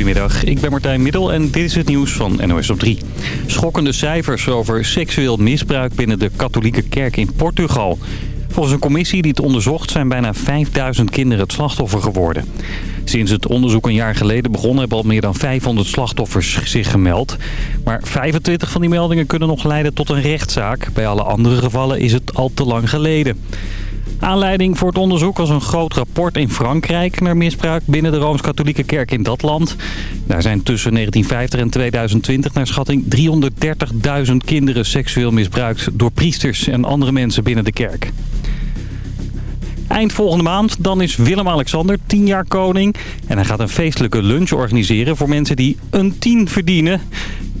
Goedemiddag, ik ben Martijn Middel en dit is het nieuws van NOS op 3. Schokkende cijfers over seksueel misbruik binnen de katholieke kerk in Portugal. Volgens een commissie die het onderzocht zijn bijna 5000 kinderen het slachtoffer geworden. Sinds het onderzoek een jaar geleden begon hebben al meer dan 500 slachtoffers zich gemeld. Maar 25 van die meldingen kunnen nog leiden tot een rechtszaak. Bij alle andere gevallen is het al te lang geleden. Aanleiding voor het onderzoek was een groot rapport in Frankrijk naar misbruik binnen de Rooms-Katholieke Kerk in dat land. Daar zijn tussen 1950 en 2020 naar schatting 330.000 kinderen seksueel misbruikt door priesters en andere mensen binnen de kerk. Eind volgende maand, dan is Willem-Alexander 10 jaar koning. En hij gaat een feestelijke lunch organiseren voor mensen die een 10 verdienen.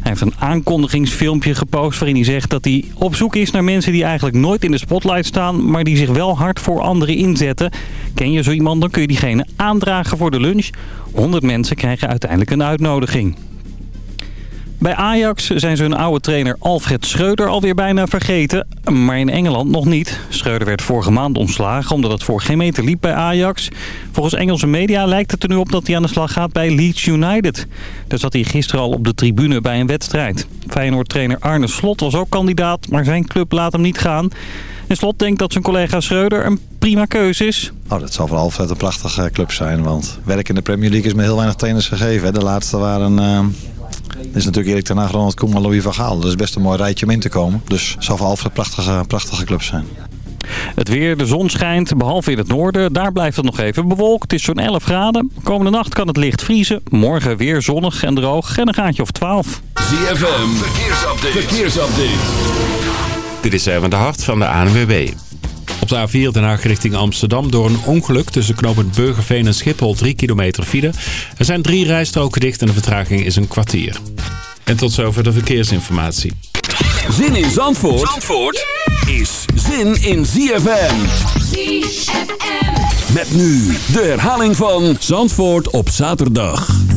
Hij heeft een aankondigingsfilmpje gepost waarin hij zegt dat hij op zoek is naar mensen die eigenlijk nooit in de spotlight staan, maar die zich wel hard voor anderen inzetten. Ken je zo iemand, dan kun je diegene aandragen voor de lunch. 100 mensen krijgen uiteindelijk een uitnodiging. Bij Ajax zijn ze hun oude trainer Alfred Schreuder alweer bijna vergeten. Maar in Engeland nog niet. Schreuder werd vorige maand ontslagen omdat het voor geen meter liep bij Ajax. Volgens Engelse media lijkt het er nu op dat hij aan de slag gaat bij Leeds United. Daar zat hij gisteren al op de tribune bij een wedstrijd. Feyenoord-trainer Arne Slot was ook kandidaat, maar zijn club laat hem niet gaan. En Slot denkt dat zijn collega Schreuder een prima keuze is. Oh, dat zal voor Alfred een prachtige club zijn. Want werk in de Premier League is me heel weinig trainers gegeven. De laatste waren... Uh... Dit is natuurlijk Erik ten Hag, Ronald Koeman, Louis van Gaal. Dat is best een mooi rijtje om in te komen. Dus het zal voor Alfred een prachtige, prachtige club zijn. Het weer, de zon schijnt, behalve in het noorden. Daar blijft het nog even bewolkt. Het is zo'n 11 graden. Komende nacht kan het licht vriezen. Morgen weer zonnig en droog en een gaatje of 12. ZFM, verkeersupdate. verkeersupdate. Dit is even de hart van de ANWB. De A4 Den Haag richting Amsterdam door een ongeluk tussen knooppunt Burgerveen en Schiphol 3 kilometer file. Er zijn drie rijstroken dicht en de vertraging is een kwartier. En tot zover de verkeersinformatie. Zin in Zandvoort, Zandvoort is zin in ZFM. ZFM. Met nu de herhaling van Zandvoort op zaterdag.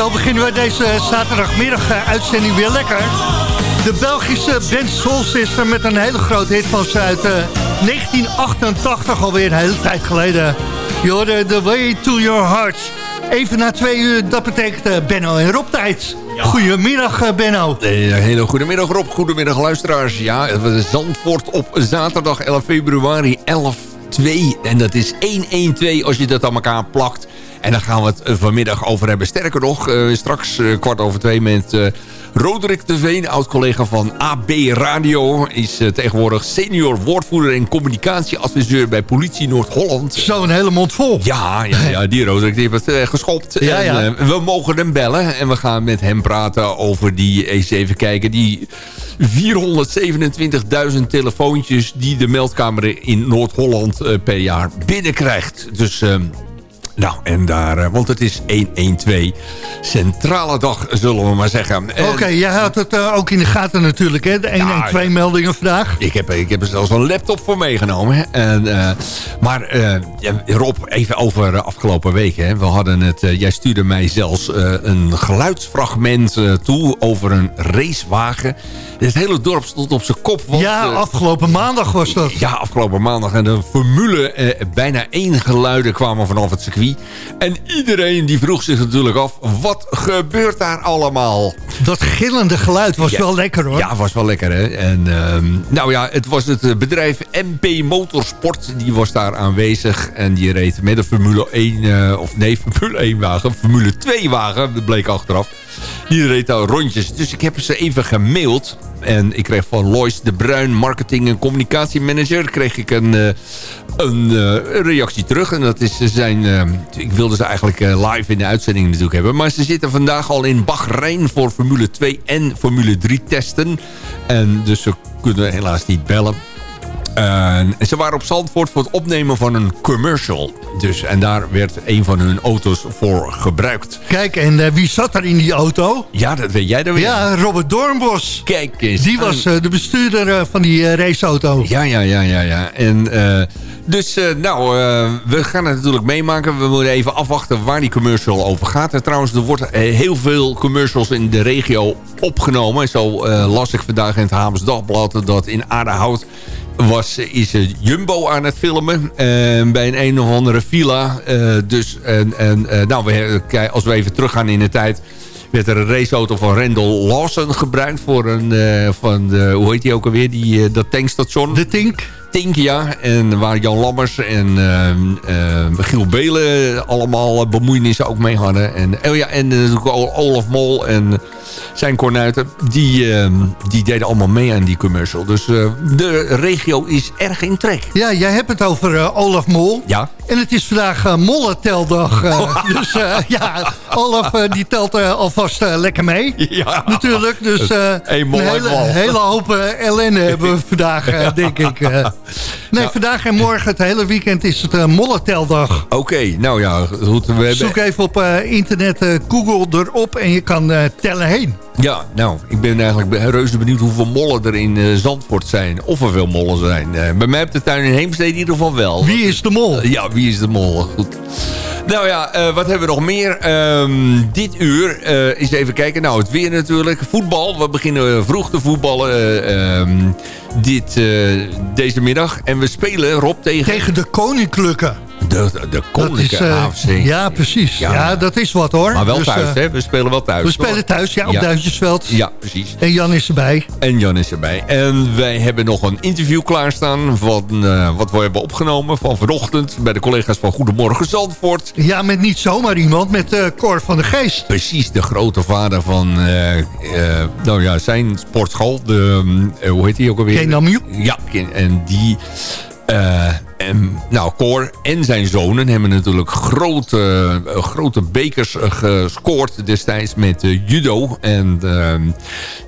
Zo beginnen we deze zaterdagmiddag eh, uitzending weer lekker. De Belgische band Soul Sister met een hele grote hit van ze uit 1988, eh, alweer een hele tijd geleden. Je hoorde The Way to Your Heart. Even na twee uur, dat betekent uh, Benno en Rob tijd. Goedemiddag Benno. Een hele goedemiddag Rob, goedemiddag luisteraars. Ja, Zandvoort op zaterdag 11 februari 11-2. En dat is 1-1-2 als je dat aan elkaar plakt. En daar gaan we het vanmiddag over hebben. Sterker nog, uh, straks uh, kwart over twee met Roderick de Veen, oud-collega van AB Radio. Is tegenwoordig senior woordvoerder en communicatieadviseur bij Politie Noord-Holland. Zo een hele mond vol. Ja, ja, ja die Roderick die heeft het geschopt. Ja, ja. We mogen hem bellen en we gaan met hem praten over die, eens even kijken, die 427.000 telefoontjes die de meldkamer in Noord-Holland per jaar binnenkrijgt. Dus... Ehm, nou, en daar, eh, want het is 112 centrale dag, zullen we maar zeggen. Oké, jij houdt het uh, ook in de gaten natuurlijk, hè? De 112 ja, meldingen vandaag. Ik heb, ik heb er zelfs een laptop voor meegenomen. En, uh, maar uh, Rob, even over afgelopen weken. Hè? We hadden het, jij stuurde mij zelfs een geluidsfragment toe over een racewagen. Het hele dorp stond op zijn kop. Want, ja, afgelopen maandag was dat. Ja, afgelopen maandag. En de formule, bijna één geluiden kwamen vanaf het circuit. En iedereen die vroeg zich natuurlijk af, wat gebeurt daar allemaal? Dat gillende geluid was wel lekker hoor. Ja, was wel lekker hè. En uh, nou ja, het was het bedrijf MP Motorsport, die was daar aanwezig. En die reed met een Formule 1, uh, of nee, Formule 1 wagen, Formule 2 wagen, dat bleek achteraf. Die reed daar rondjes. Dus ik heb ze even gemaild. En ik kreeg van Lois de Bruin, marketing- en communicatiemanager... kreeg ik een, uh, een uh, reactie terug. En dat is zijn... Uh, ik wilde ze eigenlijk live in de uitzending natuurlijk hebben. Maar ze zitten vandaag al in Bahrein voor Formule 2 en Formule 3 testen. En dus ze kunnen helaas niet bellen. En ze waren op Zandvoort voor het opnemen van een commercial. Dus, en daar werd een van hun auto's voor gebruikt. Kijk, en uh, wie zat er in die auto? Ja, dat weet jij dan weer. Ja, Robert Doornbos. Kijk eens. Die was uh, de bestuurder van die raceauto. Ja, ja, ja, ja. ja. En dus, nou, we gaan het natuurlijk meemaken. We moeten even afwachten waar die commercial over gaat. En trouwens, er wordt heel veel commercials in de regio opgenomen. Zo las ik vandaag in het Hamers Dagblad dat in Aardehout was, is Jumbo aan het filmen. Bij een een of andere villa. Dus, en, en, nou, we, als we even teruggaan in de tijd werd er een raceauto van Randall Lawson gebruikt voor een, van de, hoe heet die ook alweer, die, dat tankstation. De Tink. Tink, ja. En waar Jan Lammers en uh, Giel Belen allemaal bemoeienissen ook mee hadden. En, oh ja, en natuurlijk Olaf Mol en zijn kornuiten. Die, uh, die deden allemaal mee aan die commercial. Dus uh, de regio is erg in trek. Ja, jij hebt het over uh, Olaf Mol. Ja. En het is vandaag uh, mollenteldag. dus ja, Olaf die telt alvast lekker mee. Ja. Dus Dus een hele, hele hoop ellende hebben we vandaag, denk ik. nee, vandaag en morgen, het hele weekend, is het mollenteldag. Oké, nou ja. Goed, we hebben... Zoek even op internet Google erop en je kan tellen heen. Ja, nou, ik ben eigenlijk reuze benieuwd hoeveel mollen er in uh, Zandvoort zijn. Of er veel mollen zijn. Uh, bij mij op de tuin in Heemstede in ieder geval wel. Wie is de mol? Uh, ja, wie is de mol? Goed. Nou ja, wat hebben we nog meer? Um, dit uur is even kijken. Nou, het weer natuurlijk. Voetbal. We beginnen vroeg te voetballen um, dit, deze middag. En we spelen, Rob, tegen... Tegen de Koninklijke. De, de koninklijke uh, AFC. Ja, precies. Ja. ja. dat is wat hoor. Maar wel dus, thuis, hè? We spelen wel thuis. We spelen thuis, ja, op ja. Ja, precies. En Jan is erbij. En Jan is erbij. En wij hebben nog een interview klaarstaan... van uh, wat we hebben opgenomen van vanochtend... bij de collega's van Goedemorgen Zandvoort. Ja, met niet zomaar iemand, met uh, Cor van de Geest. Precies, de grote vader van... nou ja, zijn sportschool. De, hoe heet die ook alweer? Kenamiu. Ja, en die... En, nou, Cor en zijn zonen hebben natuurlijk grote, uh, grote bekers uh, gescoord destijds met uh, judo. En, ehm,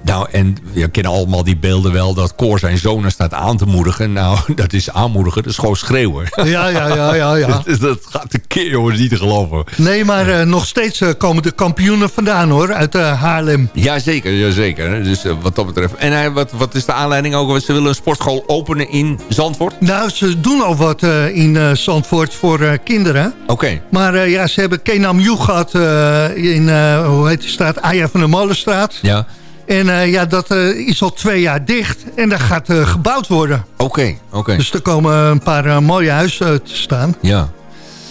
nou, en we kennen allemaal die beelden wel dat Cor zijn zonen staat aan te moedigen. Nou, dat is aanmoedigen, dat is gewoon schreeuwen. Ja, ja, ja, ja. ja. dat, dat, gaat een keer, jongens, niet te geloven. Nee, maar nog steeds komen de kampioenen vandaan, hoor, uit Haarlem. Jazeker, jazeker. Dus wat dat betreft. En wat, wat is de aanleiding ook? Ze willen een sportschool openen in Zandvoort? Nou, ze doen over wat in Zandvoort voor kinderen. Oké. Maar ja, ze hebben Kenam Joe gehad in, hoe heet die straat? Aya van de Molenstraat. Ja. En ja, dat is al twee jaar dicht en daar gaat gebouwd worden. Oké, oké. Dus er komen een paar mooie huizen te staan. Ja.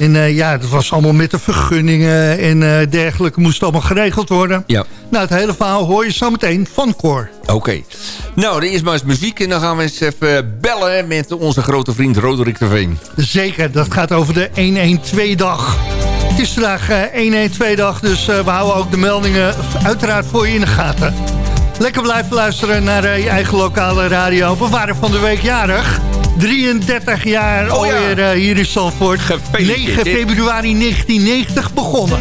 En uh, ja, dat was allemaal met de vergunningen en uh, dergelijke. Moest allemaal geregeld worden. Ja. Nou, het hele verhaal hoor je zo meteen van Cor. Oké. Nou, er is maar eens muziek. En dan gaan we eens even bellen met onze grote vriend Roderick de Veen. Zeker, dat gaat over de 112-dag. Het is vandaag uh, 112-dag, dus we houden ook de meldingen uiteraard voor je in de gaten. Lekker blijven luisteren naar je eigen lokale radio. We waren van de week jarig. 33 jaar oh, alweer ja. uh, hier in Zandvoort. 9 februari 1990 begonnen.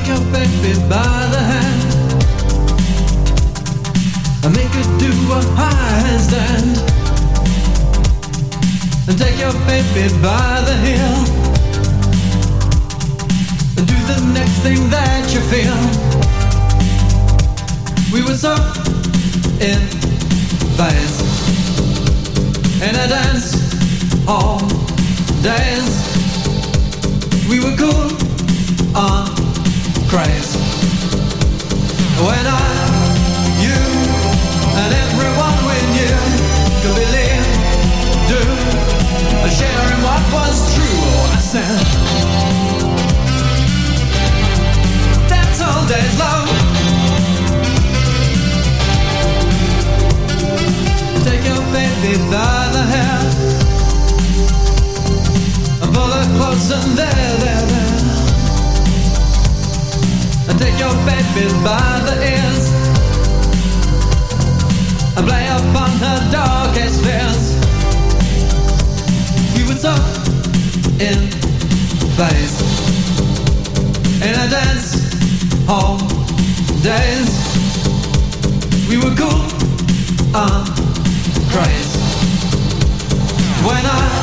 And make it do a handstand And take your baby by the heel. And do the next thing that you feel. We were so in phase And I dance all days. We were cool on craze. When I, you, and everyone we knew could believe, do, sharing what was true. Oh, I said, that's all days love. Take your baby by the hair close and there, there, there. And take your baby by the ears and play upon her darkest fears. We were so in phase in a dance hall days. We were cool and crazy when I,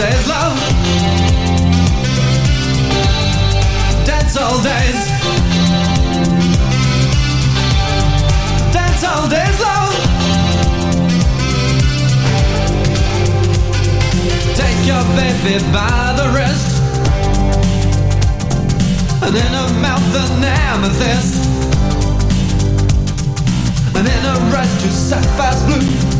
days, love. Dance all days. Dance all days, love. Take your baby by the wrist and in her mouth an amethyst And in her eyes two sapphires blue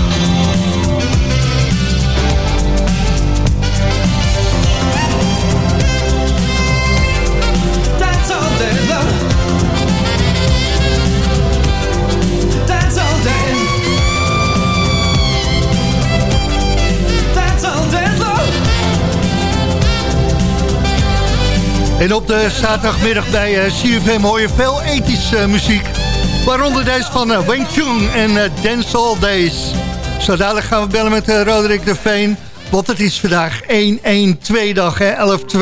En op de zaterdagmiddag bij uh, CFM hoor je veel ethische muziek. Waaronder deze van uh, Wing Chun en uh, Dance All Days. Zo dadelijk gaan we bellen met Roderick de Veen. Want het is vandaag 1-1-2 dag, 11-2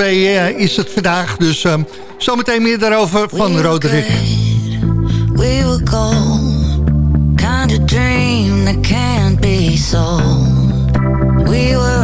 is het vandaag. Dus um, zometeen meer daarover van we Roderick. we were gold, kind of dream that can't be sold. We were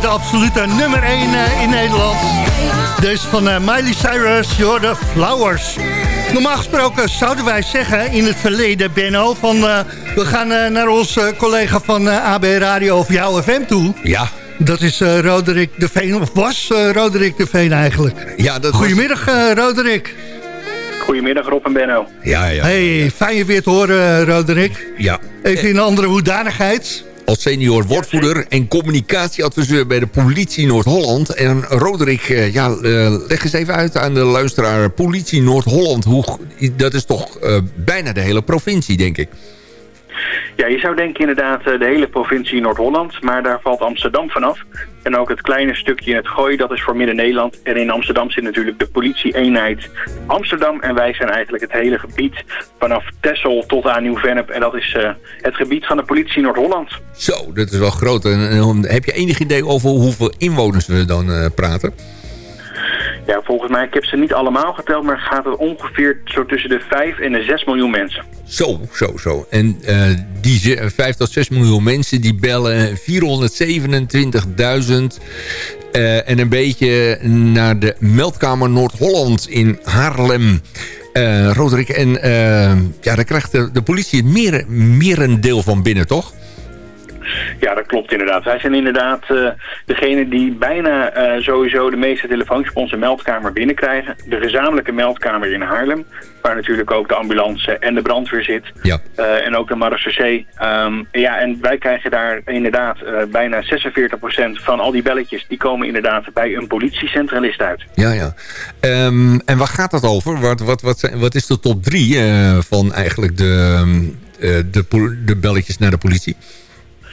de absolute nummer 1 in Nederland. Deze van eh, Miley Cyrus, You're the Flowers. Normaal gesproken zouden wij zeggen in het verleden, Benno... van eh, we gaan eh, naar onze collega van eh, AB Radio of jouw FM toe. Ja, Dat is eh, Roderick de Veen, of was eh, Roderick de Veen eigenlijk. ja dat was- Goedemiddag eh, Roderick. Goedemiddag Rob en Benno. Ja, ja, Hey, fijn je weer te horen eh, Roderick. ja. Even in een andere hoedanigheid. Als senior woordvoerder en communicatieadviseur bij de politie Noord-Holland. En Roderick, eh, ja, eh, leg eens even uit aan de luisteraar. Politie Noord-Holland, hoe- dat is toch eh, bijna de hele provincie, denk ik. Ja, je zou denken inderdaad eh, de hele provincie Noord-Holland, maar daar valt Amsterdam vanaf. En ook het kleine stukje in het gooi, dat is voor Midden-Nederland. En in Amsterdam zit natuurlijk de politie-eenheid Amsterdam. En wij zijn eigenlijk het hele gebied vanaf Texel tot aan Nieuw-Vennep. En dat is eh, het gebied van de politie Noord-Holland. Zo, dat is wel groot. En heb je enig idee over hoeveel inwoners we dan eh, praten? Ja, volgens mij, ik heb ze niet allemaal geteld, maar gaat het ongeveer zo tussen de 5 en de 6 miljoen mensen. Zo, zo, zo. En eh, die ze- 5 tot 6 miljoen mensen die bellen 427.000 eh, en een beetje naar de meldkamer Noord-Holland in Haarlem. Eh Roderick, en eh, ja, daar krijgt de, de politie het meer, merendeel van binnen, toch? Ja, dat klopt inderdaad. Wij zijn inderdaad eh, degene die bijna eh, sowieso de meeste telefoontjes op onze meldkamer binnenkrijgen. De gezamenlijke meldkamer in Haarlem, waar natuurlijk ook de ambulance en de brandweer zit. Ja. Eh, en ook de marechaussee. Ehm, ja, en wij krijgen daar inderdaad bijna 46% van al die belletjes... die komen inderdaad bij een politiecentralist uit. Ja, ja. Ehm, en waar gaat dat over? Wat, wat, wat, zijn, wat is de top drie eh, van eigenlijk de, ehm, eh, de, de belletjes naar de politie?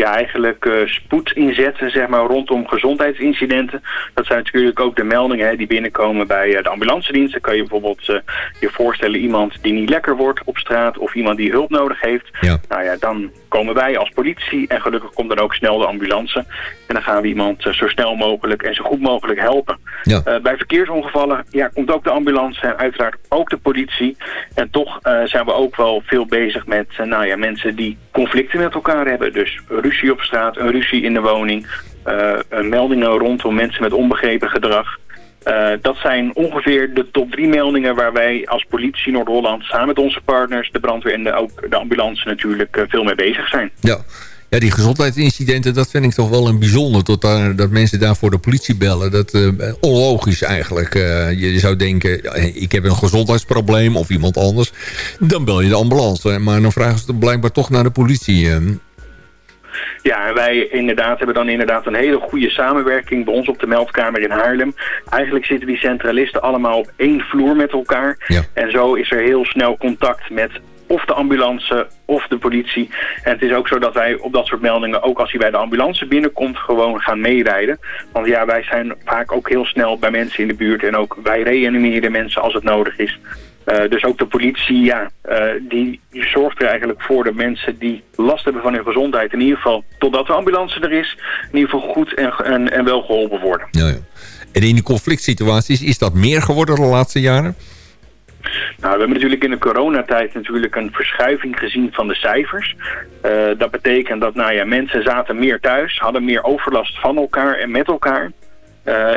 ja, eigenlijk eh, spoed inzetten zeg maar, rondom gezondheidsincidenten. Dat zijn natuurlijk ook de meldingen hè, die binnenkomen bij eh, de ambulancedienst. Dan kan je bijvoorbeeld eh, je voorstellen iemand die niet lekker wordt op straat of iemand die hulp nodig heeft. Ja. Nou ja, dan komen wij als politie en gelukkig komt dan ook snel de ambulance. En dan gaan we iemand zo snel mogelijk en zo goed mogelijk helpen. Ja. Bij verkeersongevallen ja, komt ook de ambulance en uiteraard ook de politie. En toch zijn we ook wel veel bezig met nou ja, mensen die conflicten met elkaar hebben. Dus ruzie op straat, een ruzie in de woning, eh, eh, meldingen rondom mensen met onbegrepen gedrag. Eh, dat zijn ongeveer de top drie meldingen waar wij als politie Noord-Holland samen met onze partners, de brandweer en de, ook de ambulance natuurlijk veel mee bezig zijn. Ja. Ja, die gezondheidsincidenten, dat vind ik toch wel een bijzonder. Tot daar, dat mensen daarvoor de politie bellen. Dat eh onlogisch eigenlijk. Je zou denken, ik heb een gezondheidsprobleem of iemand anders. Dan bel je de ambulance. Maar dan vragen ze blijkbaar toch naar de politie. Ja, en wij inderdaad hebben dan inderdaad een hele goede samenwerking bij ons op de meldkamer in Haarlem. Eigenlijk zitten die centralisten allemaal op één vloer met elkaar. Ja. En zo is er heel snel contact met of de ambulance of de politie. En het is ook zo dat wij op dat soort meldingen, ook als hij bij de ambulance binnenkomt, gewoon gaan meerijden. Want ja, wij zijn vaak ook heel snel bij mensen in de buurt en ook wij reanimeren mensen als het nodig is. Eh, dus ook de politie, ja, eh, die zorgt er eigenlijk voor dat mensen die last hebben van hun gezondheid, in ieder geval totdat de ambulance er is, in ieder geval goed en, en, en wel geholpen worden. Ja, ja. En in die conflict situaties, is dat meer geworden de laatste jaren? Nou, we hebben natuurlijk in de coronatijd natuurlijk een verschuiving gezien van de cijfers. Eh, dat betekent dat nou ja, mensen zaten meer thuis, hadden meer overlast van elkaar en met elkaar.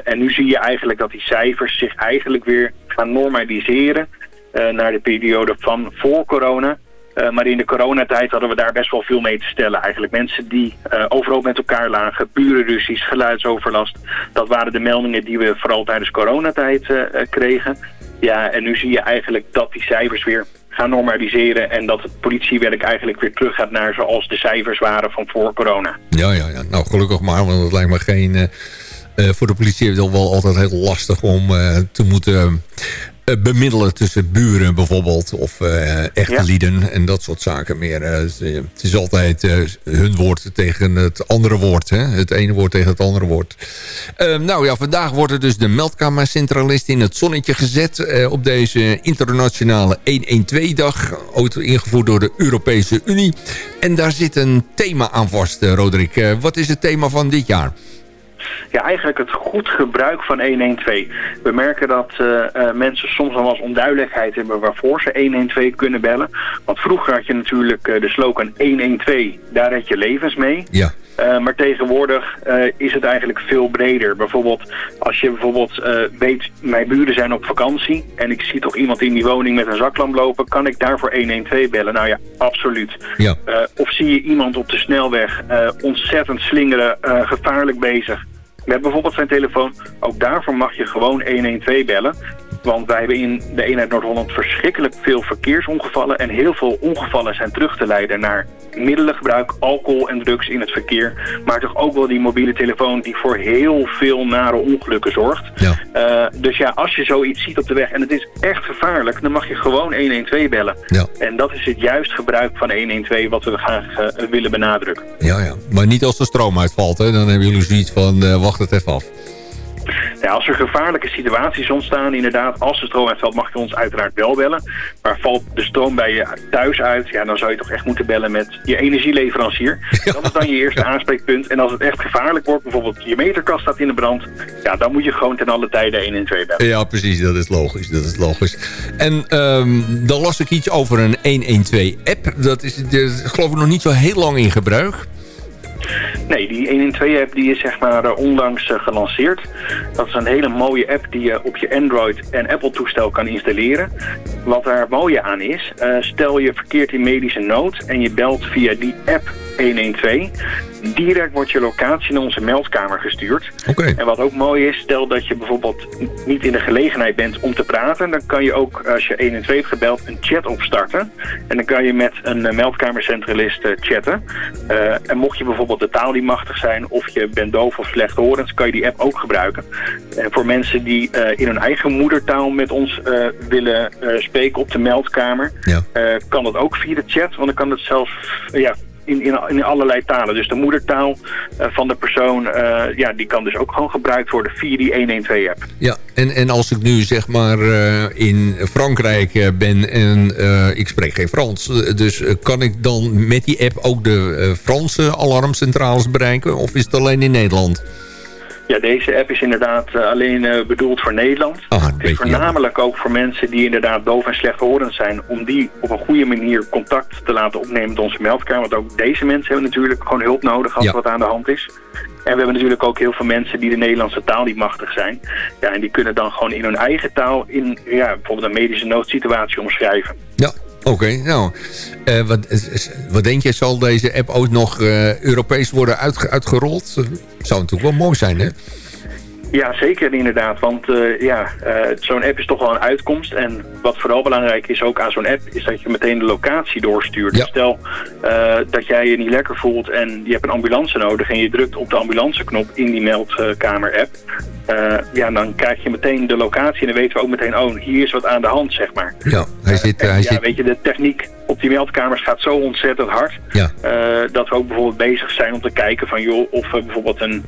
En nu zie je eigenlijk dat die cijfers zich eigenlijk weer gaan normaliseren naar de periode van voor corona. Eh, maar in de coronatijd hadden we daar best wel veel mee te stellen. Eigenlijk mensen die eh, overal met elkaar lagen, burenruzies, geluidsoverlast. Dat waren de meldingen die we vooral tijdens coronatijd eh, eh, kregen. Ja, en nu zie je eigenlijk dat die cijfers weer gaan normaliseren... en dat het politiewerk eigenlijk weer terug gaat naar zoals de cijfers waren van voor corona. Ja, ja, ja. Nou, gelukkig maar, want het lijkt me geen... eh, eh, voor de politie is het wel altijd heel lastig om eh, te moeten eh, bemiddelen tussen buren bijvoorbeeld. Of eh echte Ja. lieden en dat soort zaken meer. Eh, het, is altijd hun woord tegen het andere woord. Hè? Het ene woord tegen het andere woord. Eh, nou ja, vandaag wordt er dus de meldkamercentralist in het zonnetje gezet... op deze internationale 112-dag. Ooit ingevoerd door de Europese Unie. En daar zit een thema aan vast, Roderick. Wat is het thema van dit jaar? Ja, eigenlijk het goed gebruik van 112. We merken dat eh, eh, mensen soms nog wel eens onduidelijkheid hebben waarvoor ze 112 kunnen bellen. Want vroeger had je natuurlijk eh, de slogan 112, daar red je levens mee. Ja. Maar tegenwoordig is het eigenlijk veel breder. Bijvoorbeeld als je bijvoorbeeld weet, mijn buren zijn op vakantie en ik zie toch iemand in die woning met een zaklamp lopen, kan ik daarvoor 112 bellen? Nou ja, absoluut. Ja. Of zie je iemand op de snelweg ontzettend slingeren, gevaarlijk bezig. Met bijvoorbeeld zijn telefoon. Ook daarvoor mag je gewoon 112 bellen. Want wij hebben in de eenheid Noord-Holland verschrikkelijk veel verkeersongevallen. En heel veel ongevallen zijn terug te leiden naar middelengebruik, alcohol en drugs in het verkeer. Maar toch ook wel die mobiele telefoon die voor heel veel nare ongelukken zorgt. Ja. Eh, dus ja, als je zoiets ziet op de weg en het is echt gevaarlijk, dan mag je gewoon 112 bellen. Ja. En dat is het juist gebruik van 112 wat we graag eh, willen benadrukken. Ja, ja. Maar niet als de stroom uitvalt, hè? Dan hebben jullie zoiets van, eh, wacht het even af. Ja, als er gevaarlijke situaties ontstaan, inderdaad, als de stroom uitvalt, mag je ons uiteraard wel bellen. Maar valt de stroom bij je thuis uit, ja, dan zou je toch echt moeten bellen met je energieleverancier. Dat is dan je eerste aanspreekpunt. En als het echt gevaarlijk wordt, bijvoorbeeld je meterkast staat in de brand, ja, dan moet je gewoon ten alle tijde 112 bellen. Ja, precies. Dat is logisch. Dat is logisch. En ehm, dan las ik iets over een 112-app. Dat is, de, geloof ik, nog niet zo heel lang in gebruik. Nee, die 112-app die is zeg maar eh, onlangs eh, gelanceerd. Dat is een hele mooie app die je op je Android en Apple toestel kan installeren. Wat daar mooie aan is, eh, stel je verkeert in medische nood en je belt via die app 112. Direct wordt je locatie naar onze meldkamer gestuurd. Oké. En wat ook mooi is, stel dat je bijvoorbeeld niet in de gelegenheid bent om te praten, dan kan je ook, als je 112 hebt gebeld, een chat opstarten. En dan kan je met een eh, meldkamercentralist eh, chatten. Eh, en mocht je bijvoorbeeld de taal niet machtig zijn, of je bent doof of slechthorend, kan je die app ook gebruiken. En voor mensen die in hun eigen moedertaal met ons willen spreken op de meldkamer, Ja. kan dat ook via de chat, want dan kan het zelfs ja, in, in, in allerlei talen. Dus de moedertaal eh, van de persoon, eh, ja, die kan dus ook gewoon gebruikt worden via die 112-app. Ja, en, en als ik nu zeg maar eh, in Frankrijk ben en ik spreek geen Frans... dus kan ik dan met die app ook de Franse alarmcentrales bereiken? Of is het alleen in Nederland? Ja, deze app is inderdaad eh, alleen eh, bedoeld voor Nederland. Ah, het is voornamelijk ook voor mensen die inderdaad doof en slechthorend zijn... om die op een goede manier contact te laten opnemen met onze meldkamer. Want ook deze mensen hebben natuurlijk gewoon hulp nodig als Ja. er wat aan de hand is. En we hebben natuurlijk ook heel veel mensen die de Nederlandse taal niet machtig zijn. Ja, en die kunnen dan gewoon in hun eigen taal in ja, bijvoorbeeld een medische noodsituatie omschrijven. Ja, oké. nou, eh, wat, wat denk je, zal deze app ook nog eh, Europees worden uitge- uitgerold? Zou natuurlijk wel mooi zijn, hè? Ja, zeker inderdaad. Want eh, ja, eh, zo'n app is toch wel een uitkomst. En wat vooral belangrijk is ook aan zo'n app... is dat je meteen de locatie doorstuurt. Ja. Dus stel eh, dat jij je niet lekker voelt en je hebt een ambulance nodig... en je drukt op de ambulanceknop in die meldkamer-app... ja, dan krijg je meteen de locatie en dan weten we ook meteen... oh, hier is wat aan de hand, zeg maar. Ja, hij zit... En hij ja, zit weet je, de techniek op die meldkamers gaat zo ontzettend hard... ja. dat we ook bijvoorbeeld bezig zijn om te kijken van joh, of we bijvoorbeeld een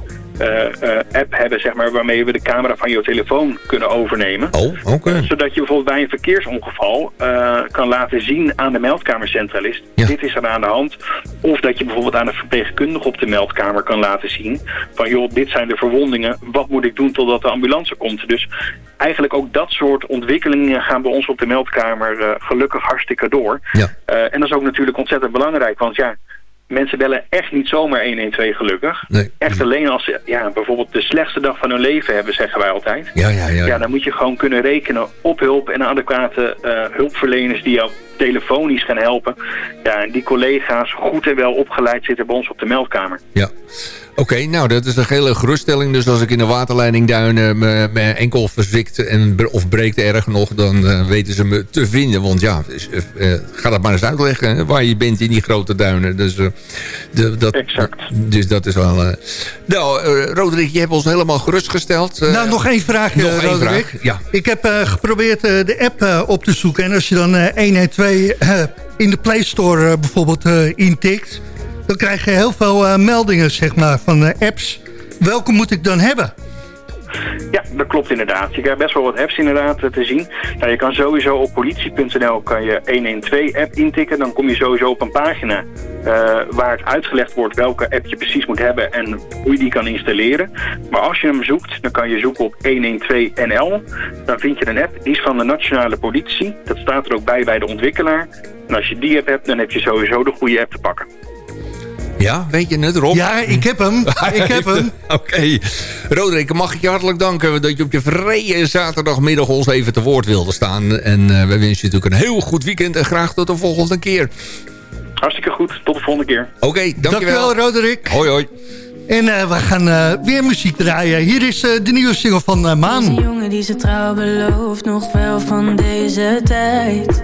app hebben zeg maar, waarmee we de camera van jouw telefoon kunnen overnemen. Oh, oké. Zodat je bijvoorbeeld bij een verkeersongeval eh, kan laten zien aan de meldkamercentralist, Ja. dit is er aan de hand. Of dat je bijvoorbeeld aan de verpleegkundige op de meldkamer kan laten zien van joh, dit zijn de verwondingen, wat moet ik doen totdat de ambulance komt. Dus eigenlijk ook dat soort ontwikkelingen gaan bij ons op de meldkamer eh, gelukkig hartstikke door. Ja. Eh, en dat is ook natuurlijk ontzettend belangrijk, want ja, mensen bellen echt niet zomaar 112 gelukkig. Nee. Echt alleen als ze ja, bijvoorbeeld de slechtste dag van hun leven hebben, zeggen wij altijd. Ja, ja, ja. Ja, dan moet je gewoon kunnen rekenen op hulp en adequate eh, hulpverleners die jou telefonisch gaan helpen. Ja, en die collega's goed en wel opgeleid zitten bij ons op de meldkamer. Ja, oké. Nou, dat is een hele geruststelling. Dus als ik in de waterleiding duinen eh, mijn enkel verzikt en, of breekt erg nog... dan eh, weten ze me te vinden. Want ja, uh, ga dat maar eens uitleggen waar je bent in die grote duinen. Dus, de, dat, exact. dus dat is wel... Nou, Roderick, je hebt ons helemaal gerustgesteld. nou, nog één vraag, nog Roderick. Ja. Ik heb geprobeerd de app op te zoeken. En als je dan 1 en eh, in de Play Store eh, bijvoorbeeld eh, intikt... dan krijg je heel veel meldingen zeg maar, van apps. Welke moet ik dan hebben? Ja, dat klopt inderdaad. Je krijgt best wel wat apps inderdaad eh, te zien. Nou, je kan sowieso op politie.nl kan je 112-app intikken. Dan kom je sowieso op een pagina eh, waar het uitgelegd wordt welke app je precies moet hebben en hoe je die kan installeren. Maar als je hem zoekt, dan kan je zoeken op 112NL. Dan vind je een app, die is van de nationale politie. Dat staat er ook bij bij de ontwikkelaar. En als je die app hebt, dan heb je sowieso de goede app te pakken. Ja, weet je het, Rob? Ja, ik heb hem. Ik heb hem. Oké. Roderick, mag ik je hartelijk danken dat je op je vrije zaterdagmiddag ons even te woord wilde staan. En eh, we wensen je natuurlijk een heel goed weekend en graag tot de volgende keer. Hartstikke goed, tot de volgende keer. Oké, dankjewel. Dankjewel, Roderick. Hoi, hoi. En eh, we gaan eh, weer muziek draaien. Hier is eh, de nieuwe single van eh, Is een Maan. jongen die ze trouw belooft, nog wel van deze tijd.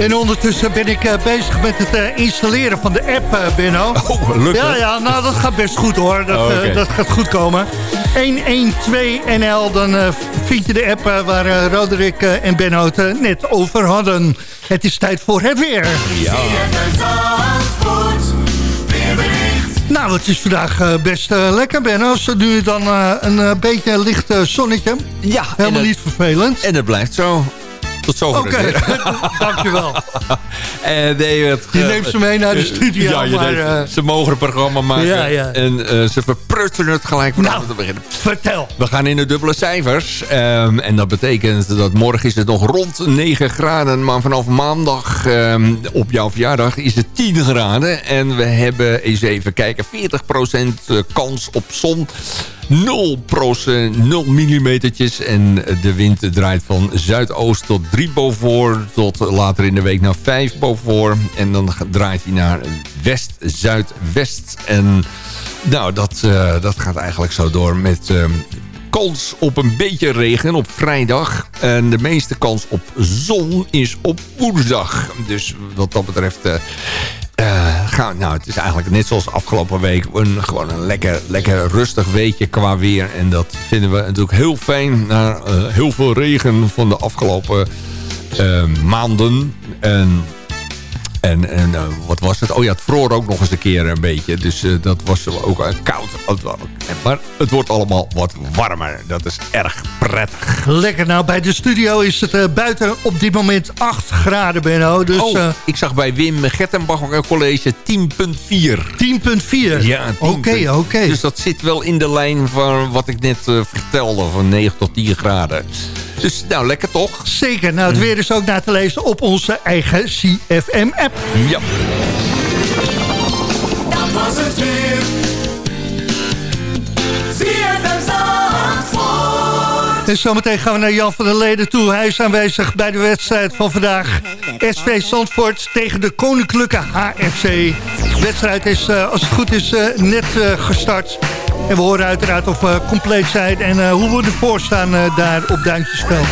En ondertussen ben ik eh, bezig met het eh, installeren van de app, eh, Benno. Oh, lukt Ja, het? ja, nou dat gaat best goed hoor. Dat, Oh, oké. dat gaat goed komen. 112NL, dan eh, vind je de app waar Roderick en Benno het net over hadden. Het is tijd voor het weer. Nou, het is vandaag best lekker, Benno. Zo nu dan eh, een eh, beetje licht zonnetje. Ja, Helemaal het, niet vervelend. en het blijft zo. Tot zover Oké, weer. dankjewel. En nee, het, Je neemt ze mee naar de studio, Ja, je maar, neemt- eh, ze mogen een programma maken. Ja, ja. En eh, ze verprutsen het gelijk vanaf Nou. te beginnen. Vertel. We gaan in de dubbele cijfers. Ehm, en dat betekent dat morgen is het nog rond 9 graden. Maar vanaf maandag ehm, op jouw verjaardag is het 10 graden. En we hebben, eens even kijken, 40% kans op zon. 0%, 0 millimetertjes. En de wind draait van zuidoost tot 3 boven. Tot later in de week naar 5 boven. En dan draait hij naar west, zuidwest. En nou, dat, eh, dat gaat eigenlijk zo door met... ehm, kans op een beetje regen op vrijdag. En de meeste kans op zon is op woensdag. Dus wat dat betreft... eh, eh, gaan, nou, het is eigenlijk net zoals afgelopen week... Een, gewoon een lekker, lekker rustig weekje qua weer. En dat vinden we natuurlijk heel fijn... na heel veel regen van de afgelopen maanden. En en, en uh, wat was het? Oh ja, het vroor ook nog eens een keer een beetje. Dus uh, dat was ook uh, koud. Maar het wordt allemaal wat warmer. Dat is erg prettig. Lekker. Nou, bij de studio is het buiten op dit moment 8 graden, Benno. Dus, oh, ik zag bij Wim Gettenbach College 10,4. 10,4? Ja, Oké, oké. Dus dat zit wel in de lijn van wat ik net vertelde. Van 9 tot 10 graden. Dus nou, lekker toch? Zeker. Nou, het weer is ook na te lezen op onze eigen CFM-app. Ja. Dat was het weer. En zometeen gaan we naar Jan van der Leden toe. Hij is aanwezig bij de wedstrijd van vandaag. SV Zandvoort tegen de Koninklijke HFC. De wedstrijd is, uh, als het goed is, uh, net uh, gestart. En we horen uiteraard of we compleet zijn en uh, hoe we ervoor staan uh, daar op Duintjesveld.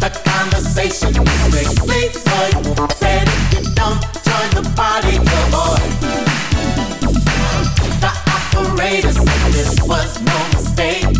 The conversation don't join the party, boy. The operator said this was no mistake.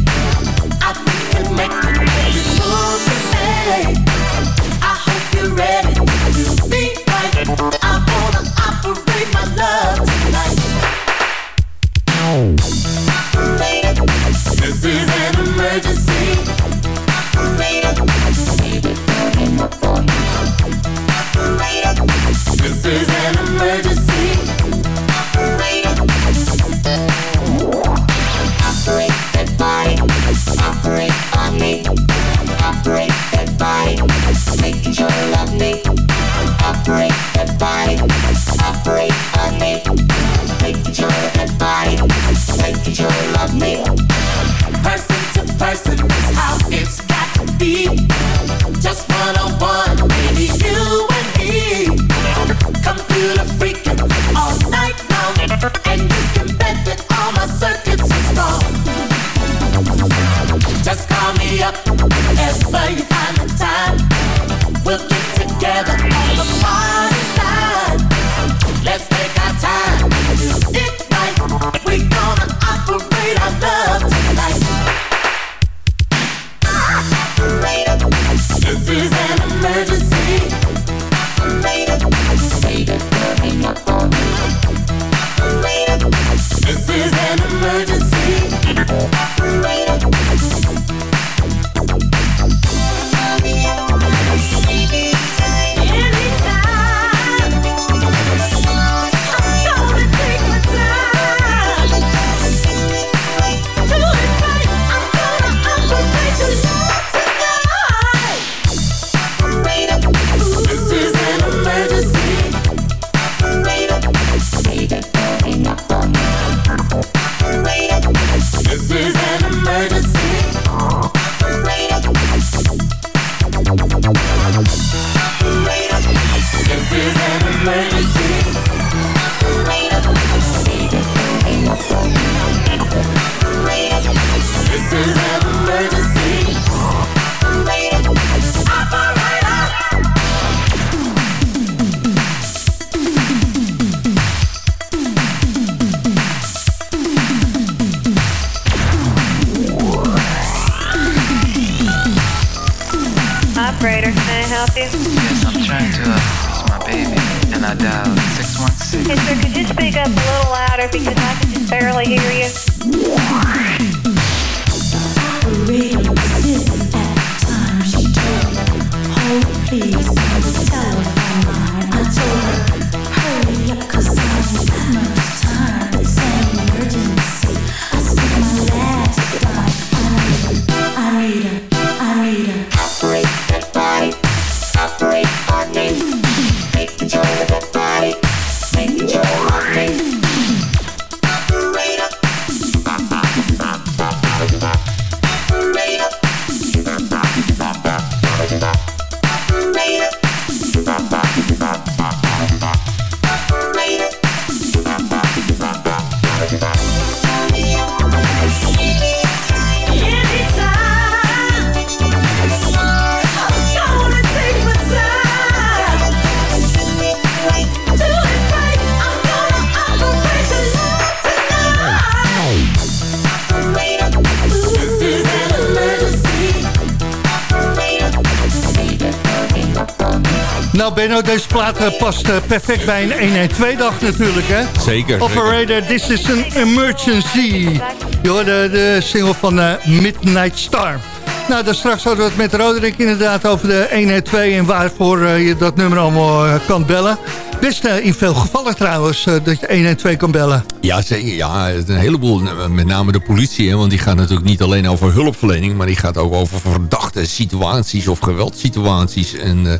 Nou Benno, deze plaat eh, past eh, perfect bij een 112-dag natuurlijk, hè? Zeker. Operator, this is an emergency. Je de single van eh, Midnight Star. Nou, dan straks hadden we het met Roderick inderdaad over de 112 en waarvoor je dat nummer allemaal kan bellen. Best in veel gevallen trouwens, dat je 112 kan bellen. Ja, zeker. Ja, een heleboel. Met name de politie. Hè, want die gaat natuurlijk niet alleen over hulpverlening... maar die gaat ook over verdachte situaties of geweldsituaties. En, uh,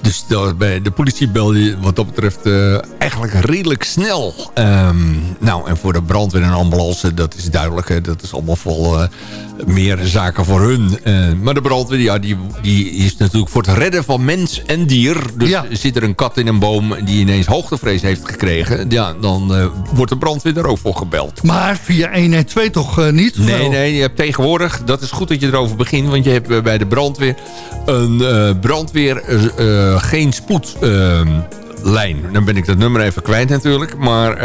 dus bij de politie bel je wat dat betreft uh, eigenlijk redelijk snel. Um, nou, en voor de brandweer en ambulance, dat is duidelijk. Hè, dat is allemaal vol uh, meer zaken voor hun. maar de brandweer, ja, die, die is natuurlijk voor het redden van mens en dier. Dus ja. zit er een kat in een boom die ineens hoogtevrees heeft gekregen... ja, dan wordt de brandweer brandweer er ook voor gebeld. Maar via 112 toch uh, niet? Nee, nee, je hebt tegenwoordig, dat is goed dat je erover begint... want je hebt uh, bij de brandweer een uh, brandweer geen spoedlijn. Dan ben ik dat nummer even kwijt natuurlijk, maar...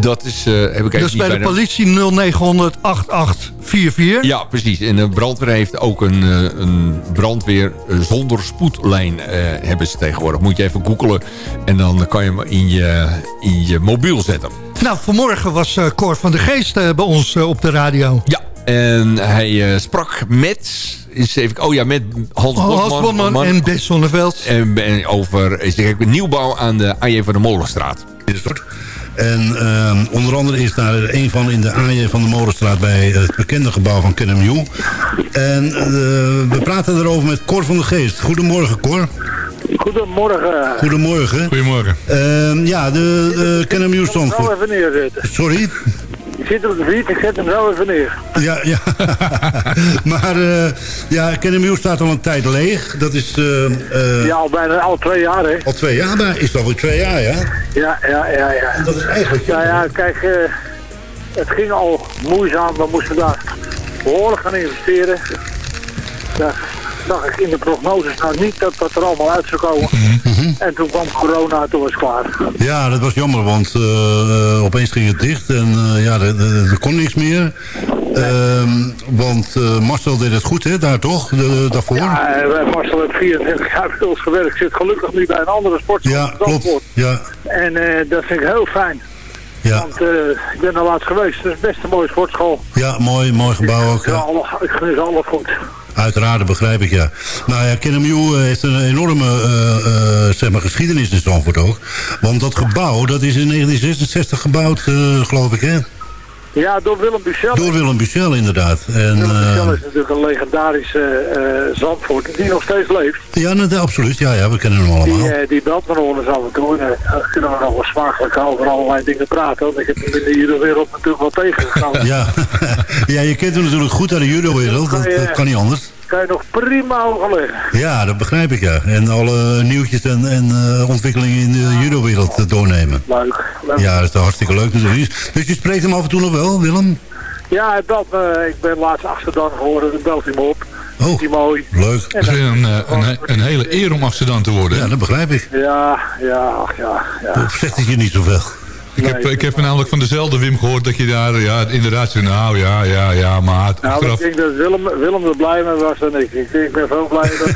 dat is, uh, heb ik dus bij, bij de politie 0900 8844? Ja, precies. En de brandweer heeft ook een, uh, een brandweer zonder spoedlijn uh, hebben ze tegenwoordig. Moet je even googelen en dan kan je hem in je, in je mobiel zetten. Nou, vanmorgen was Cor van de Geest bij ons op de radio. Ja, en hij sprak met... Is even, oh ja, met Hans Bosman, Hans en Bess Zonneveld. En over is nieuwbouw aan de AJ van de Molenstraat. En uh, onder andere is daar een van in de AJ van de Molenstraat bij het bekende gebouw van KNMU. En uh, we praten erover met Cor van de Geest. Goedemorgen Cor. Goedemorgen. Goedemorgen. Goedemorgen. Uh, ja, de uh, KNMU stond voor... even neerzetten. Sorry? Ik zit op de fiets, ik zet hem zo even neer. Ja, ja. maar uh, ja, KNMU staat al een tijd leeg. Dat is... Uh, ja, al bijna al twee jaar, hè. Al twee jaar, maar is dat alweer twee jaar, ja? Ja, ja, ja, ja. En dat is eigenlijk... Ja, ja, kijk, uh, het ging al moeizaam. We moesten daar behoorlijk gaan investeren. Ja, zag ik in de prognoses nou niet dat dat er allemaal uit zou komen. Mhm. En toen kwam corona, toen was het klaar. Ja, dat was jammer, want uh, opeens ging het dicht en uh, ja, er kon niks meer. Uh, want uh, Marcel deed het goed, hè, daar toch, de, daarvoor? Ja, Marcel heeft 24 jaar bij ons gewerkt. Zit gelukkig nu bij een andere sportschool. Ja, klopt. Ja. En dat vind ik heel fijn. Ja. Want ik ben er laatst geweest. Het is best een mooie sportschool. Ja, mooi, mooi gebouw ook. Ja. Ik gun alles goed. Uiteraard, begrijp ik, ja. Nou ja, KNMU heeft een enorme uh, uh, zeg maar, geschiedenis in Zandvoort ook. Want dat gebouw, dat is in 1966 gebouwd, geloof ik, hè? Ja, door Willem Buchel. Door Willem Buchel, inderdaad. En, Willem Buchel is natuurlijk een legendarische uh, Zandvoort die nog steeds leeft. Ja, nee, absoluut. Ja, ja, we kennen hem allemaal. Die, uh, die belt me nog eens af en toe. En uh, kunnen we nog wel smakelijk over allerlei dingen praten. Want ik heb hem in de judowereld natuurlijk wel tegengekomen. ja. ja, je kent hem natuurlijk goed uit de judowereld. Dat, dat kan niet anders kan je nog prima overleggen. Ja, dat begrijp ik, ja. En alle nieuwtjes en, en uh, ontwikkelingen in de judo-wereld doornemen. Leuk, leuk. Ja, dat is hartstikke leuk. Dus, dus je spreekt hem af en toe nog wel, Willem? Ja, hij belt me. Ik ben laatst dan geworden, dan belt hij me op. Oh, die mooi. leuk. Het is een, een, een, een, hele eer om Amsterdam te worden. Ja, dat begrijp ik. Ja, ja, ach ja. ja. Of zegt het je niet zoveel? Ik, heb, ik heb namelijk van dezelfde Wim gehoord dat je daar ja, inderdaad zei, nou ja, ja, ja, maar Nou, achteraf... ik denk dat Willem, Willem er blij mee was en ik. Ik, ik ben zo blij dat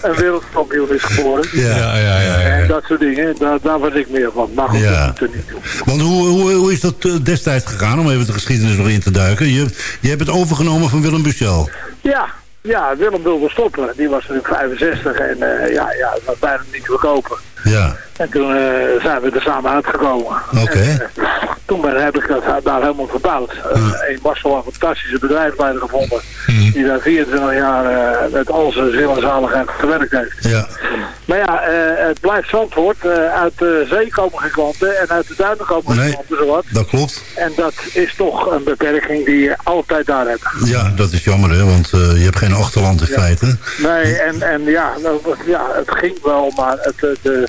een wereldkampioen is geboren. Ja. Ja, ja, ja, En dat soort dingen, daar, daar was ik meer van. Maar goed, ja. dat er niet Want hoe, hoe, hoe is dat eh, destijds gegaan, om even de geschiedenis nog in te duiken? Je, je hebt het overgenomen van Willem Buchel. Ja, ja, Willem wilde stoppen. Die was natuurlijk 65 en uh, ja, ja, dat was bijna niet te verkopen. Ja. En toen uh, zijn we er samen uitgekomen. Oké. Okay. Uh, toen ben, heb ik dat daar helemaal verbouwd. Uh, in Marcel een fantastische bedrijfsleider gevonden. Mm. Die daar 24 jaar met al zijn zin en zaligheid gewerkt heeft. Ja. Maar ja, het blijft Zandvoort. uit de zee komen geen klanten en uit de duinen komen geen nee, klanten. Zowat. dat klopt. En dat is toch een beperking die je altijd daar hebt. Ja, dat is jammer hè, want je hebt geen achterland in ja. feite. Nee, en, en ja, nou, ja, het ging wel, maar het, de,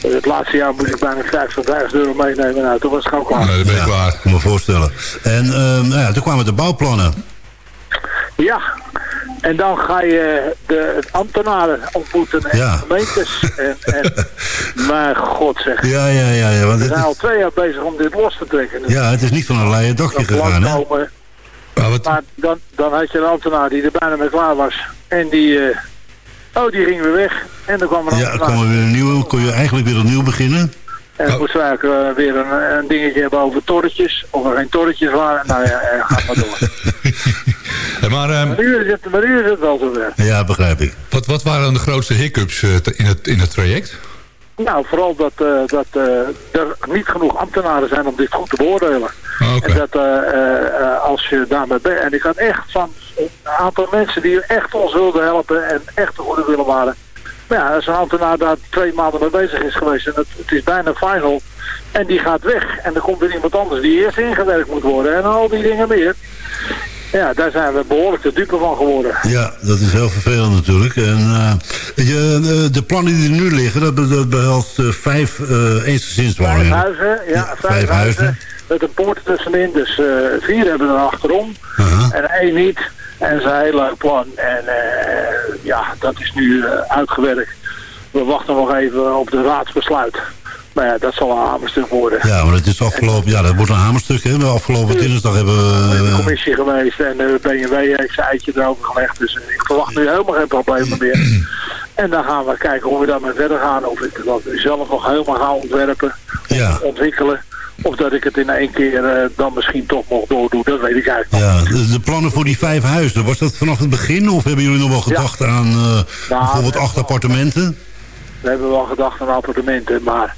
het laatste jaar moest ik bijna 50.000 euro meenemen. Nou, toen was het gewoon klaar. Nee, dat ben ik ja, klaar. kan me voorstellen. En um, nou ja, toen kwamen de bouwplannen. Ja, en dan ga je de ambtenaren ontmoeten en ja. gemeentes. En, en, maar god zeg. Ja, ja, ja. ja want we zijn al twee jaar bezig om dit los te trekken. Dus ja, het is niet van een leien dakje gegaan, hè? Komen, maar, wat... maar dan, dan had je een ambtenaar die er bijna mee klaar was. En die... Uh, Oh, die gingen weer weg. En dan kwam er Ja, kwam er weer een nieuwe. Kon je eigenlijk weer opnieuw beginnen? En dan moesten we eh, weer een, een dingetje hebben over torretjes. Of er geen torretjes waren. Nou ja, eh, ga maar door. Maar ehm, maar, nu is het, maar nu is het wel zover. Ja, begrijp ik. wat, wat waren de grootste hiccups eh, in, het, in het traject? Nou, vooral dat, dat er niet genoeg ambtenaren zijn om dit goed te beoordelen. Oh, Oké. En dat als je daarmee bent... En ik had echt van een aantal mensen die echt ons wilden helpen en echt de goede willen waren. Maar ja, als een ambtenaar daar twee maanden mee bezig is geweest en het, het is bijna final... En die gaat weg en er komt weer iemand anders die eerst ingewerkt moet worden en al die dingen meer. Ja, daar zijn we behoorlijk de dupe van geworden. Ja, dat is heel vervelend natuurlijk. En, eh, je, eh, de plannen die er nu liggen, dat, be- dat behelst eh, vijf uh, Vijf eensgezinswoningen. huizen, ja, Ja, vijf, vijf huizen. huizen. Met een poort tussenin, dus vier hebben er achterom. En één niet. En een heel leuk plan. En eh, ja, dat is nu eh, uitgewerkt. We wachten nog even op de raadsbesluit. Maar ja, dat zal een hamerstuk worden. Ja, maar het is afgelopen, ja, dat wordt een hamerstuk. Hè. Afgelopen dinsdag hebben we... in de eh, commissie geweest en de BMW heeft zijn eitje erover gelegd. Dus ik verwacht nu helemaal geen problemen meer. En dan gaan we kijken hoe we daarmee verder gaan. Of ik dat zelf nog helemaal ga ontwerpen, ja, ontwikkelen. Of dat ik het in één keer eh, dan misschien toch nog doordoe. Dat weet ik eigenlijk ja, niet. de, de plannen voor die vijf huizen, was dat vanaf het begin? Of hebben jullie nog wel gedacht aan eh, bijvoorbeeld we- acht appartementen? We hebben wel gedacht aan appartementen, maar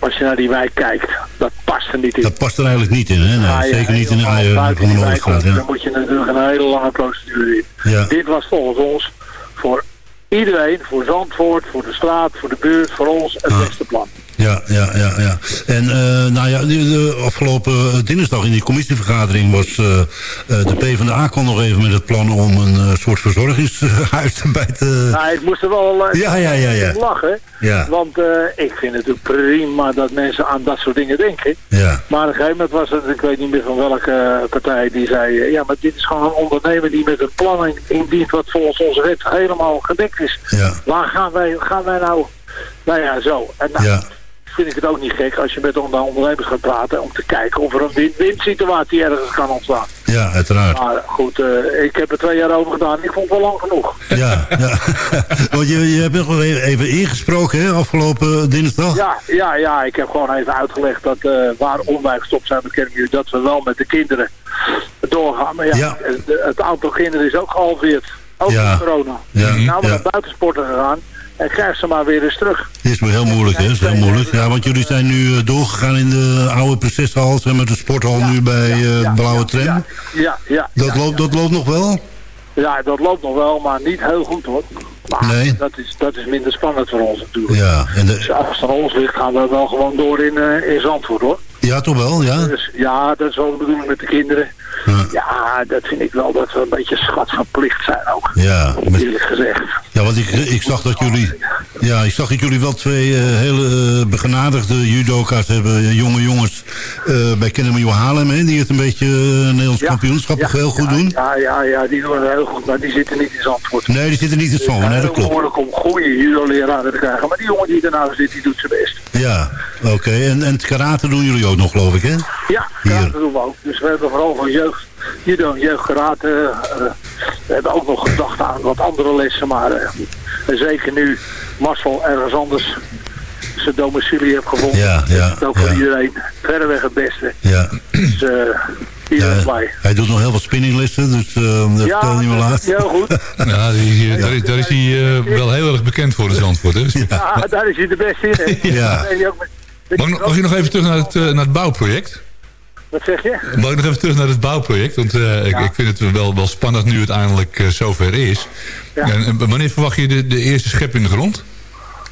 als je naar die wijk kijkt, dat past er niet in. Dat past er eigenlijk niet in, hè? Nee, zeker niet in de buiten van de Noordstraat. Ja. Dan moet je natuurlijk een hele lange procedure in. Ja. Dit was volgens ons voor iedereen, voor Zandvoort, voor de straat, voor de buurt, voor ons het Ah. beste plan. Ja, ja, ja, ja. En eh, nou ja, de, de afgelopen eh, dinsdag in die commissievergadering was eh, de PvdA kwam nog even met het plan om een soort verzorgingshuis erbij te... Nou, ik moest er wel Ja, ja, ja, ja. lachen. Ja. Want ik vind het natuurlijk prima dat mensen aan dat soort dingen denken. Ja, Maar op een gegeven moment was het, ik weet niet meer van welke partij, die zei... ja, maar dit is gewoon een ondernemer die met een plan indient wat volgens onze wet helemaal gedekt is. ja, Waar gaan wij, gaan wij nou... Nou ja, zo. En nou, ja. Vind ik het ook niet gek als je met de ondernemers gaat praten... om te kijken of er een win-win situatie ergens kan ontstaan. Ja, uiteraard. Maar goed, eh, ik heb er twee jaar over gedaan. Ik vond het wel lang genoeg. Ja, ja. Want je, je hebt nog wel even ingesproken, hè, afgelopen dinsdag? Ja, ja, ja, ik heb gewoon even uitgelegd dat uh, waarom wij gestopt zijn met Kermie, dat we wel met de kinderen doorgaan. Maar ja, Ja. Het, het aantal kinderen is ook gehalveerd. Ook Ja. corona. Ja, Nou, we naar buitensporten gegaan en krijg ze maar weer eens terug. Het is maar heel moeilijk, hè? Is heel moeilijk. Ja, want jullie zijn nu eh, doorgegaan in de oude Prinsessenhal... en met de sporthal nu bij eh, ja, Blauwe ja, Tram. Ja, ja, Dat, loopt, dat loopt nog wel? ja, dat loopt nog wel, maar niet heel goed hoor. Maar Nee. dat, is, dat is minder spannend voor ons natuurlijk. Ja, en Dus de, als het aan ons ligt, gaan we wel gewoon door in, eh, in Zandvoort hoor. ja toch wel, ja? Dus ja, dat is wel de bedoeling met de kinderen. Ja. Ja, dat vind ik wel dat we een beetje schatverplicht zijn ook. Ja, met- Eerlijk gezegd. ja want ik, ik zag dat jullie... Ja, ik zag dat jullie wel twee eh, hele eh, begenadigde judoka's hebben. eh, jonge jongens bij Kennemer Haarlem, hè, die het een beetje eh, Nederlands kampioenschap ja, heel goed doen. Ja, ja, ja, die doen het heel goed, maar die zitten niet in Zandvoort. Nee, die zitten niet in Het is nee, dat klopt. moeilijk om goede judo-leraren te krijgen. Maar die jongen die ernaast zit, die doet zijn best. Ja, oké. En, en het karate doen jullie ook nog, geloof ik, hè? Ja, Hier. dat doen we ook. Dus we hebben vooral van jeugd, judo en jeugdkarate. eh, we hebben ook nog gedacht aan wat andere lessen, maar eh, zeker nu Marcel ergens anders zijn domicilie heeft gevonden. Ja, ja, is het ook voor ja. iedereen verreweg het beste. Ja. Dus eh iedereen Ja, blij. hij doet nog heel wat spinninglessen, dus eh dat Ja, vertel niet meer laat. is heel goed. Ja, die, eh, daar, is- daar is hij eh, wel heel erg bekend voor in Zandvoort. Hè? Ja, daar is hij de beste in. hè. Ja. Mag, ik nog- mag je nog even terug naar het, eh, naar het bouwproject? Wat zeg je? Mag ik nog even terug naar het bouwproject? Want eh, ik, Ja. ik vind het wel, wel spannend nu het eindelijk eh, zover is. Ja. En, en wanneer verwacht je de, de eerste schep in de grond?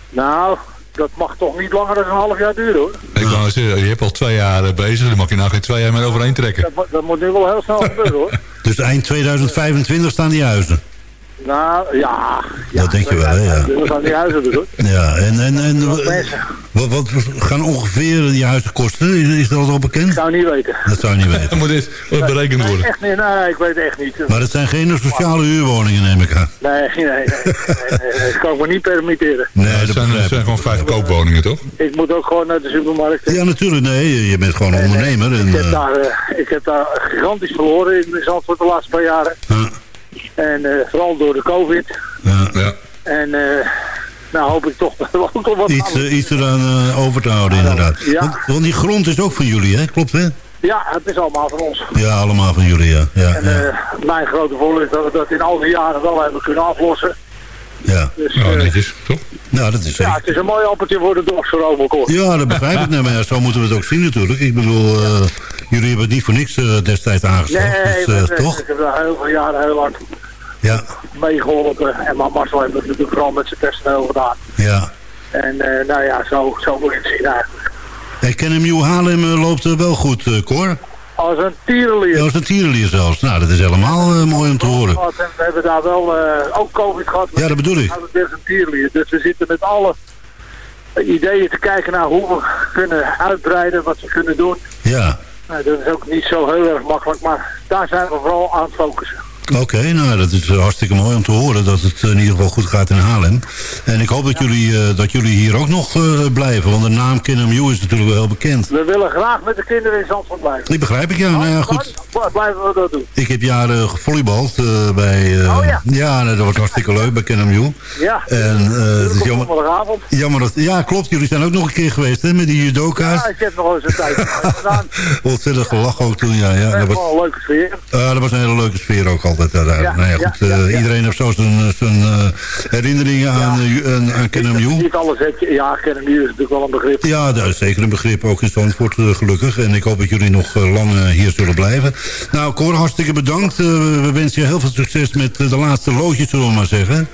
Nou, dat mag toch niet langer dan een half jaar duren hoor. Ik wou zeggen, je hebt al twee jaar eh, bezig. Dan mag je nou geen twee jaar meer overheen trekken. Dat, moet- dat moet nu wel heel snel gebeuren hoor. Dus eind 2025 staan die huizen. Nou, ja. ja Dat denk je wel, hè, ja. We gaan die huizen doen hoor. Ja, en, en, en Wat wat, gaan ongeveer die huizen kosten? Is, is dat al bekend? Ik zou niet weten. Dat zou je niet weten. Dat moet eens wat berekend Nee, worden. echt niet. Nee, ik weet het echt niet. Maar het zijn geen sociale huurwoningen, neem ik aan. Nee, nee, nee. nee, nee, nee, dat kan ik me niet permitteren. Nee, het dat zijn, gewoon vijf koopwoningen, toch? Ik moet ook gewoon naar de supermarkt. Ja, natuurlijk. Nee, je bent gewoon een ondernemer. En, Ik heb, eh, daar, eh, ik heb daar gigantisch verloren in Zandvoort de laatste paar jaren. ja, En eh, vooral door de covid. ja. Ja. En uh, nou hoop ik toch ook nog wat Iets, uh, iets eraan uh, over te houden, inderdaad. Ja. Want, want, die grond is ook van jullie, hè? Klopt, hè? Ja, het is allemaal van ons. Ja, allemaal van jullie, ja. ja, en ja. mijn grote voordeel is dat we dat in al die jaren wel hebben kunnen aflossen. Ja. Dus, nou, netjes, toch? Nou, dat is. Ja, het is een mooi appeltje voor de dorpsveroverd. Ja, dat begrijp ik. Nou, maar ja, zo moeten we het ook zien natuurlijk. Ik bedoel, uh, jullie hebben het niet voor niks uh, destijds aangeschaft. Nee, dus, uh, nee, toch? ik heb daar heel veel jaren heel hard ja. meegeholpen. En Marcel heeft het natuurlijk vooral met zijn personeel gedaan. Ja. En nou ja, zo, zo moet je het zien eigenlijk. Hey, KNMU Haarlem loopt wel goed, Cor. Als een tierenlier. Ja, als een tierenlier zelfs. Nou, dat is helemaal uh, mooi om te horen. We hebben daar wel uh, ook COVID gehad. Ja, dat bedoel ik. Is een tierenlier. Dus we zitten met alle ideeën te kijken naar hoe we kunnen uitbreiden, wat we kunnen doen. Ja. Nou, dat is ook niet zo heel erg makkelijk, maar daar zijn we vooral aan het focussen. Oké, okay, nou dat is hartstikke mooi om te horen dat het in ieder geval goed gaat in Haarlem. En ik hoop dat, ja. jullie, uh, dat jullie hier ook nog uh, blijven, want de naam KNMU is natuurlijk wel heel bekend. We willen graag met de kinderen in Zandvoort blijven. Die begrijp ik, ja. Nou, ja goed. Blijven we dat doen. Ik heb jaren gevolleybald uh, bij... oh ja? Ja, dat was hartstikke leuk bij KNMU. Ja, en, het is jammer, jammer dat... Ja, klopt. Jullie zijn ook nog een keer geweest, hè, met die judoka's. Ja, ik heb nog eens een tijd gedaan. Ontzettend gelachen ook toen, ja. ja dat was een leuke sfeer. dat was een hele leuke sfeer ook altijd daar. Ja. Nou ja, goed, ja, ja, ja. iedereen heeft zo zijn, zijn uh, herinneringen aan, aan. Niet alles ja, KNMU is natuurlijk wel een begrip. Ja, dat is zeker een begrip, ook in Zandvoort gelukkig. En ik hoop dat jullie nog lang hier zullen blijven. Nou, Cor, hartstikke bedankt. we wensen je heel veel succes met de laatste loodjes, zullen we maar zeggen.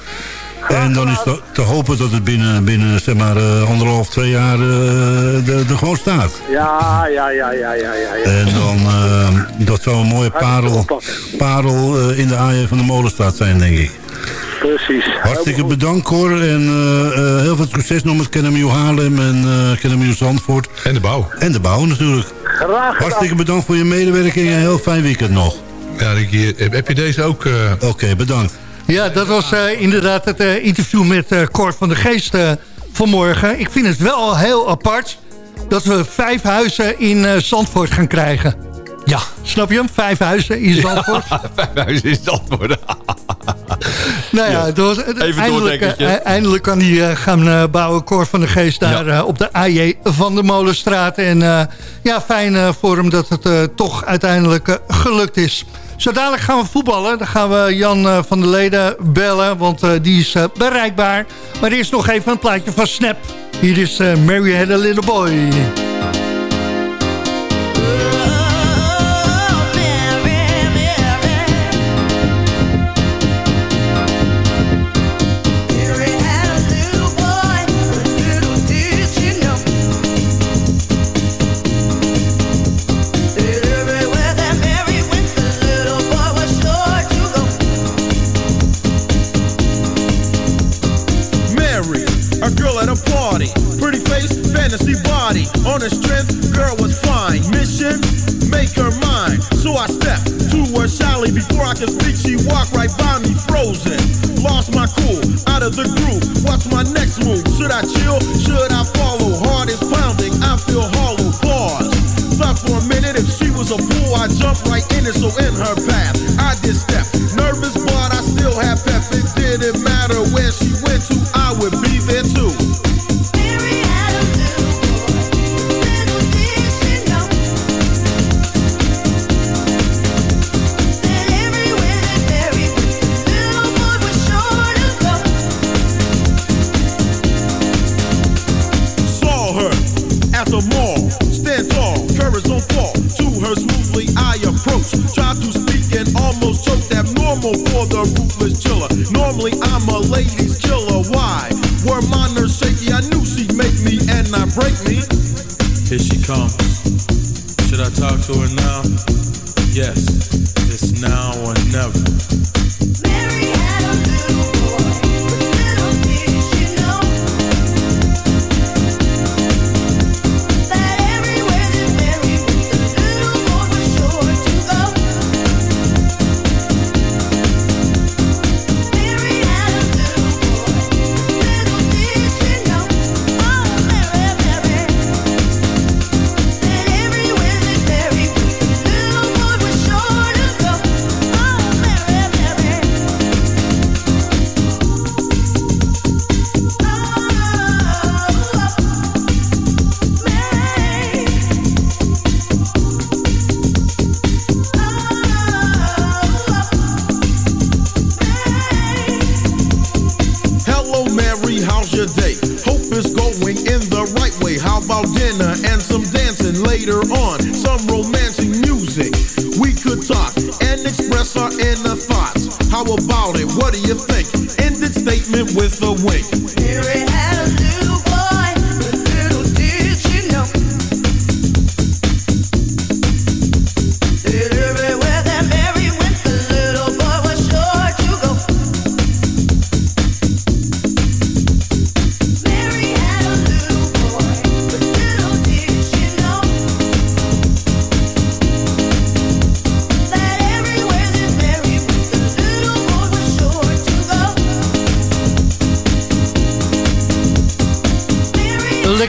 En dan is te, te, hopen dat het binnen, binnen zeg maar, uh, anderhalf, twee jaar uh, er gewoon staat. Ja, ja, ja, ja, ja. ja. En dan, uh, dat zou een mooie parel, parel in de aaien van de molenstraat zijn, denk ik. Precies. Hartstikke bedankt, Cor. En heel veel succes nog met KNMU Haarlem en KNMU Zandvoort. En de bouw. En de bouw natuurlijk. Graag gedaan. Hartstikke bedankt voor je medewerking en een heel fijn weekend nog. Ja, Ricky, heb je deze ook... Oké, okay, bedankt. Ja, dat was uh, inderdaad het uh, interview met uh, Cor van de Geest vanmorgen. Ik vind het wel heel apart dat we vijf huizen in Zandvoort gaan krijgen. Ja. Snap je hem? Vijf huizen in Zandvoort. Ja, vijf huizen in Zandvoort. nou ja, ja. Was, eindelijk, eindelijk kan hij gaan bouwen. Cor van de Geest daar ja. op de AJ van de Molenstraat. En ja, fijn voor hem dat het toch uiteindelijk gelukt is. Zo dadelijk gaan we voetballen. Dan gaan we Jan van der Leden bellen, want uh, die is uh, bereikbaar. Maar eerst nog even een plaatje van Snap. Hier is Mary Had a Little Boy. Fantasy body. On her strength, girl was fine. Mission, make her mine. So I stepped to her shyly. Before I could speak, she walked right by me, frozen. Lost my cool, out of the groove. What's my next move? Should I chill? Should I follow? Heart is pounding, I feel hollow. Pause. Thought for a minute if she was a fool, I jumped right in it. So in her path, I did step. Nervous, but I still had pep. It didn't matter where she Comes. Should I talk to her now? Yes, later on some romancing music. We could talk and express our inner thoughts. How about it? What do you think? Ended statement with a wink.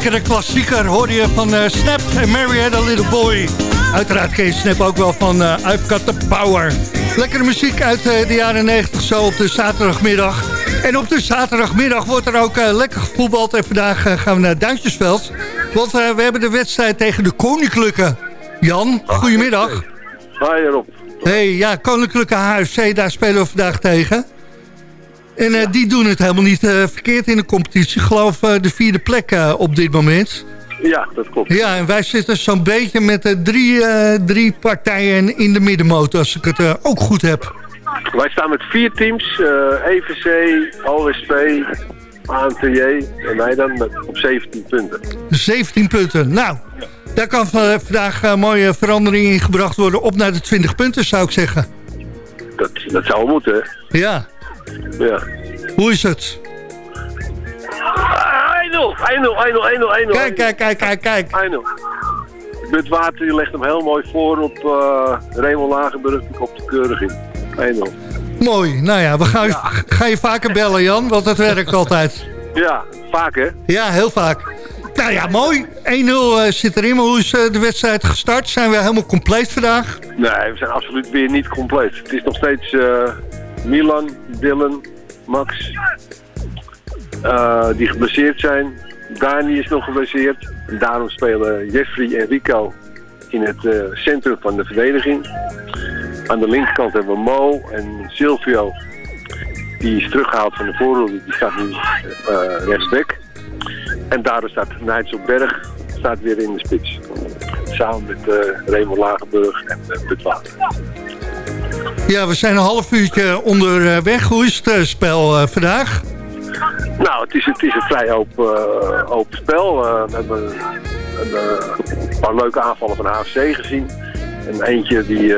Lekkere klassieker hoor je van eh, Snap en Mary Had a Little Boy. Uiteraard ken je Snap ook wel van eh, I've Got The Power. Lekkere muziek uit eh, de jaren 90 zo op de zaterdagmiddag. En op de zaterdagmiddag wordt er ook lekker gevoetbald. En vandaag gaan we naar Duintjesveld. Want we hebben de wedstrijd tegen de Koninklijke. Jan, goedemiddag. Hi Rob. hey, ja, Koninklijke HFC, daar spelen we vandaag tegen. En eh, die doen het helemaal niet eh, verkeerd in de competitie. Ik geloof eh, de vierde plek op dit moment. Ja, dat klopt. Ja, en wij zitten zo'n beetje met drie, drie partijen in de middenmoot, als ik het ook goed heb. Wij staan met vier teams. EVC, OSP, ANTJ en wij dan met, op 17 punten. 17 punten. Nou, daar kan van- vandaag eh, mooie verandering in gebracht worden. Op naar de 20 punten, zou ik zeggen. Dat, dat zou moeten, hè? Ja, Ja. hoe is het? 1-0, 1-0, 1-0, 1-0, 1-0. Kijk, kijk, kijk, kijk, kijk. 1-0. Butwater legt hem heel mooi voor op uh, Raymond Lagenburg. Die komt de keurig in. 1-0. Mooi. Nou ja, we gaan, ga je vaker bellen, Jan, want dat werkt altijd. Ja, vaak hè? Ja, heel vaak. Nou ja, mooi. 1-0 eh, zit erin. Maar hoe is eh, de wedstrijd gestart? Zijn we helemaal compleet vandaag? Nee, we zijn absoluut weer niet compleet. Het is nog steeds eh, Milan, Dylan, Max, eh, die geblesseerd zijn. Dani is nog geblesseerd. Daarom spelen Jeffrey en Rico in het eh, centrum van de verdediging. Aan de linkerkant hebben we Mo en Silvio. Die is teruggehaald van de voorronde. Die staat nu rechtsback. En daardoor staat Nijts op Berg staat weer in de spits. Samen met uh, Raymond Lagenburg en uh. Ja, we zijn een half uurtje onderweg. Hoe is het uh, spel uh, vandaag? Nou, het is, het is een vrij open, uh, open spel. We hebben een, een, paar leuke aanvallen van AFC gezien. En eentje die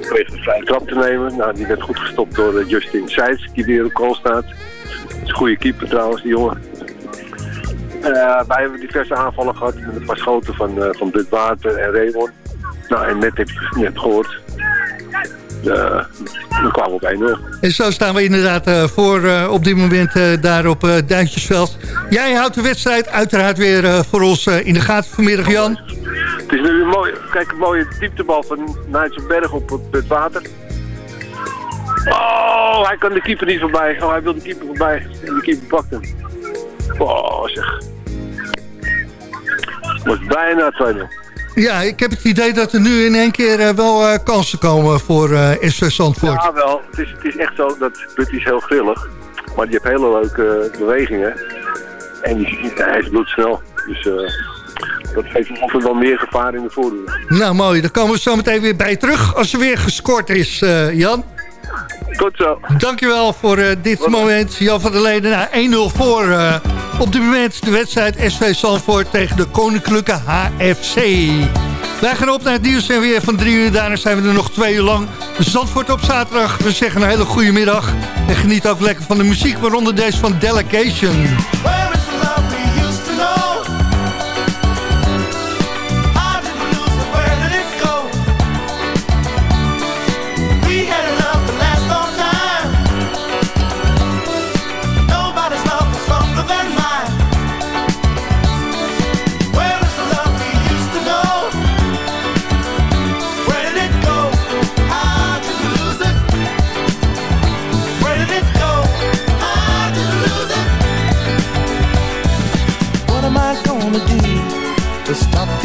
kreeg de vrije trap te nemen. Nou, die werd goed gestopt door Justin Seitz, die weer op goal staat. Dat is een goede keeper trouwens, die jongen. Wij hebben diverse aanvallen gehad met een paar schoten van, van Butwater en Raymond. Nou, en net heb je net gehoord. We kwamen op 1-0. En zo staan we inderdaad uh, voor uh, op dit moment daar op Duintjesveld. Jij houdt de wedstrijd uiteraard weer voor ons in de gaten vanmiddag, Jan. Het is nu een mooie, kijk, een mooie dieptebal van Nijtsenberg op het water. Oh, hij kan de keeper niet voorbij. Oh, hij wil de keeper voorbij. En de keeper pakt hem. Oh, zeg. Was bijna 2-0. Ja, ik heb het idee dat er nu in één keer uh, wel uh, kansen komen voor uh, SV Zandvoort. Ja, wel. Het is, het is echt zo dat Put is heel grillig. Maar die heeft hele leuke bewegingen. En die, hij is bloedsnel. Dus dat geeft hem altijd wel meer gevaar in de voordeel. Nou, mooi. Dan komen we zo meteen weer bij terug als er weer gescoord is, Jan. Tot zo. Dankjewel voor uh, dit Wat moment. Jan van der Leden naar 1-0 voor uh, op dit moment de wedstrijd SV Zandvoort tegen de Koninklijke HFC. Wij gaan op naar het nieuws en weer van drie uur. Daarna zijn we er nog twee uur lang. Zandvoort op zaterdag. We zeggen een hele goede middag. En geniet ook lekker van de muziek, waaronder deze van Delegation.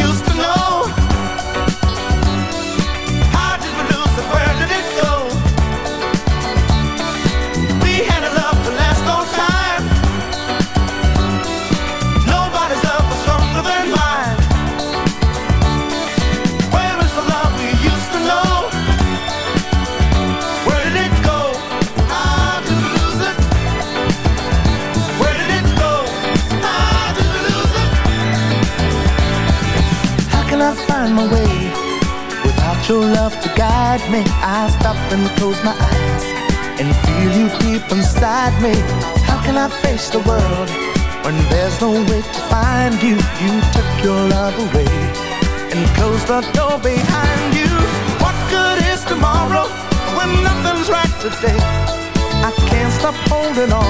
used broken on.